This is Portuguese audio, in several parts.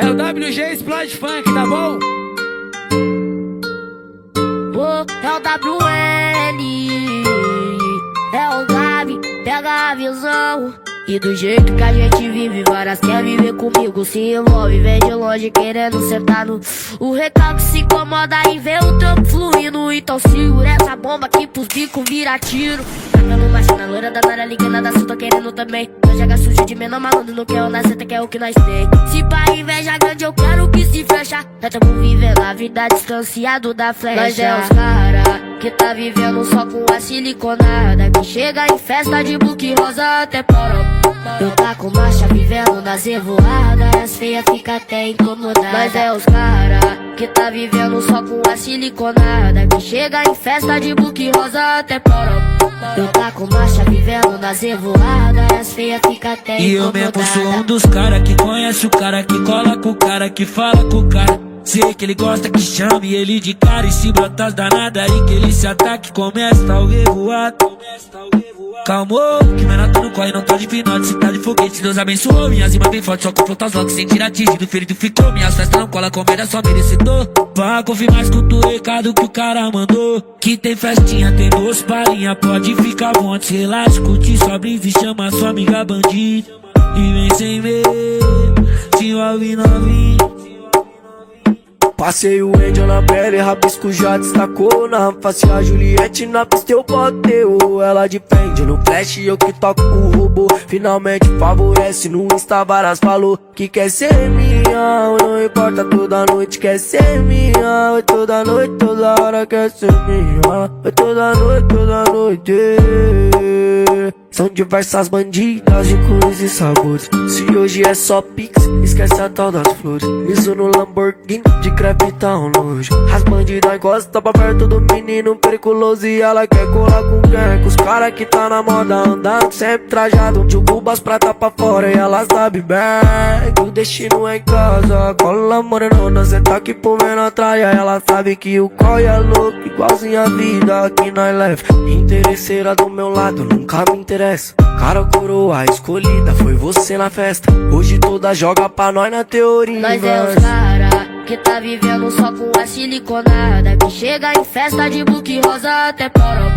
É o WG Splash Funk, tá bom? Pô, é o WN, é o Gabi, pega a visão. E do jeito que a gente vive, várias quer viver comigo, se envolve, vem de longe querendo sentar no. O recalque se incomoda e vê o trampo fluindo. Então segura essa bomba que pros bicos vira tiro. Tacando machina loira da Nara ligando da tô querendo também. Nós joga sujo de menor malandro, não quer o nasceta, quer o que nós tem. Se pra inveja grande, eu quero que se fecha. Nós tamo vivendo a vida distanciado da flecha. Nós é os cara que tá vivendo só com a siliconada. Que chega em festa de book rosa até porão. Eu tá com marcha vivendo nas revoadas As feias fica até incomodadas Mas é os cara que tá vivendo só com a siliconada Que chega em festa de book rosa até porão eu tá com marcha vivendo nas revoadas As feias fica até E eu mesmo sou um dos cara que conhece o cara Que cola com o cara, que fala com o cara Sei que ele gosta que chame ele de cara E se brotas danada aí que ele se ataque Começa o revoado Calmou, que menor não corre, não tá de pinote Se tá de foguete, Deus abençoou. Minhas rimas bem fortes, só com flotas logo Sem tirar atingido, ferido ficou Minhas festas não cola, comédia só merecedor. Pra confirmar, escuta o recado que o cara mandou. Que tem festinha, tem duas palhinhas Pode ficar bom, relaxa, curte sua brisa E chama sua amiga bandida. E vem sem medo, se envolve novinho Passei o Angel na pele, rabisco já destacou. Na face a Juliette, na pista eu botei Ela de pende no flash, eu que toco o robô. Finalmente favorece, no Insta várias falou Que quer ser minha, não importa toda noite Quer ser minha, oi toda noite, toda hora quer ser minha. Oi toda noite, toda noite são diversas bandidas de cores e sabores. Se hoje é só pix, esquece a tal das flores. Isso no Lamborghini, de crepe tão longe As bandidas gostam pra perto do menino periculoso E ela quer colar com quem? Com os cara que tá na moda andando Sempre trajado, de cubas prata pra fora E ela sabe bem que o destino é em casa Cola morenona, senta aqui por menor traia Ela sabe que o coi é louco, igualzinho a vida que nós leva. Interesseira do meu lado, nunca me interessa Cara coroa escolhida, foi você na festa. Hoje toda joga pra nós na teoria Nós é os cara que tá vivendo só com a siliconada Que chega em festa de book rosa até porão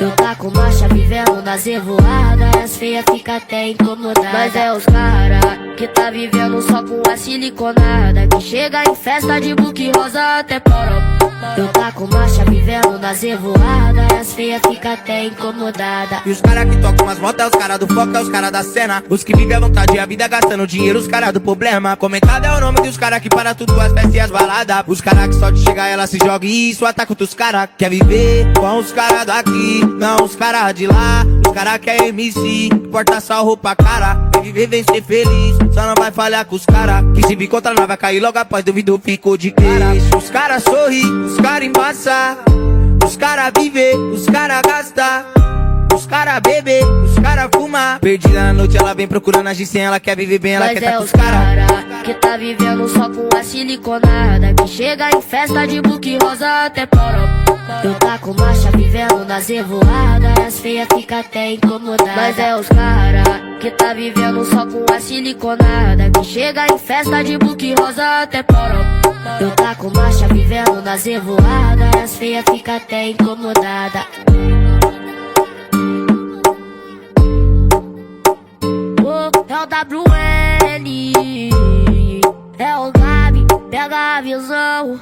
Eu tá com marcha vivendo nas revoadas As feias fica até incomodadas Nós é os cara que tá vivendo só com a siliconada Que chega em festa de book rosa até porão eu tá com marcha vivendo nas revoadas As feias fica até incomodada. E os cara que tocam as motos é os cara do foco, é os cara da cena. Os que vivem à vontade a vida gastando dinheiro, os cara do problema. Comentado é o nome dos cara que para tudo as festas e as baladas. Os cara que só de chegar ela se joga e isso ataca outros cara. Quer viver com os cara daqui, não os cara de lá. Os cara que é MC, porta só roupa cara viver, vem ser feliz, só não vai falhar com os cara Que se vir contra nós vai cair logo após duvido ficou de cara Os cara sorri os cara embaça, os cara vive, os cara gasta, os cara bebe, os cara fuma. Perdida na noite, ela vem procurando a sem ela quer viver bem, ela Mas quer é tá com os os cara. que tá vivendo só com a siliconada Que chega em festa de book rosa até porão Eu tá com marcha vivendo nas revoadas As feias fica até incomodadas Mas é os cara que tá vivendo só com a siliconada Que chega em festa de book rosa até porão Eu tá com marcha vivendo nas revoadas As feias fica até incomodada. Oh, é o WN É o Gabi, pega a visão